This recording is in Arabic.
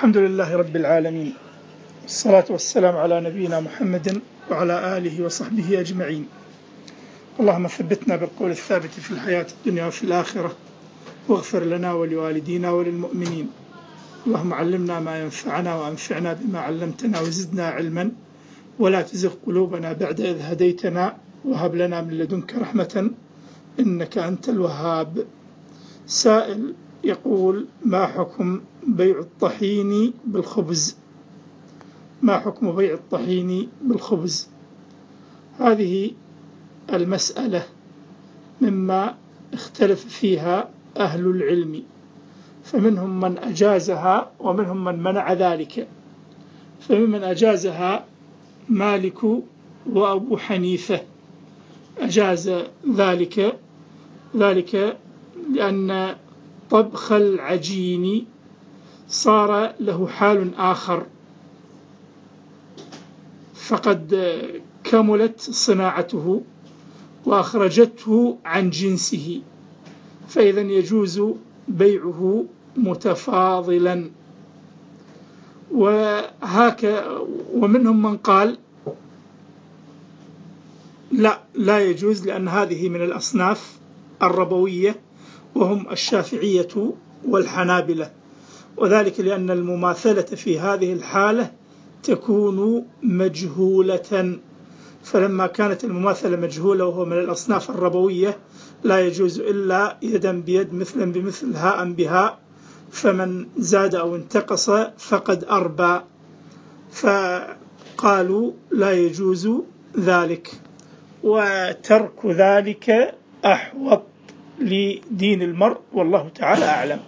الحمد لله رب العالمين. الصلاة والسلام على نبينا محمد وعلى آله وصحبه أجمعين. اللهم ثبتنا بالقول الثابت في الحياة الدنيا وفي الآخرة واغفر لنا ولوالدينا وللمؤمنين. اللهم علمنا ما ينفعنا وأنفعنا بما علمتنا وزدنا علما. ولا تزغ قلوبنا بعد إذ هديتنا وهب لنا من لدنك رحمة إنك أنت الوهاب. سائل يقول ما حكم بيع الطحين بالخبز. ما حكم بيع الطحين بالخبز؟ هذه المسألة مما اختلف فيها أهل العلم فمنهم من أجازها ومنهم من منع ذلك. فممن أجازها مالك وأبو حنيفة. أجاز ذلك ذلك لأن طبخ العجين صار له حال آخر. فقد كملت صناعته وأخرجته عن جنسه. فإذا يجوز بيعه متفاضلا. وهاك ومنهم من قال لا لا يجوز لأن هذه من الأصناف الربوية وهم الشافعية والحنابلة. وذلك لأن المماثلة في هذه الحالة تكون مجهولة. فلما كانت المماثلة مجهولة وهو من الأصناف الربوية لا يجوز إلا يدا بيد مثلا بمثل هاء بهاء فمن زاد أو انتقص فقد أربى. فقالوا لا يجوز ذلك. وترك ذلك أحوط لدين المرء والله تعالى أعلم.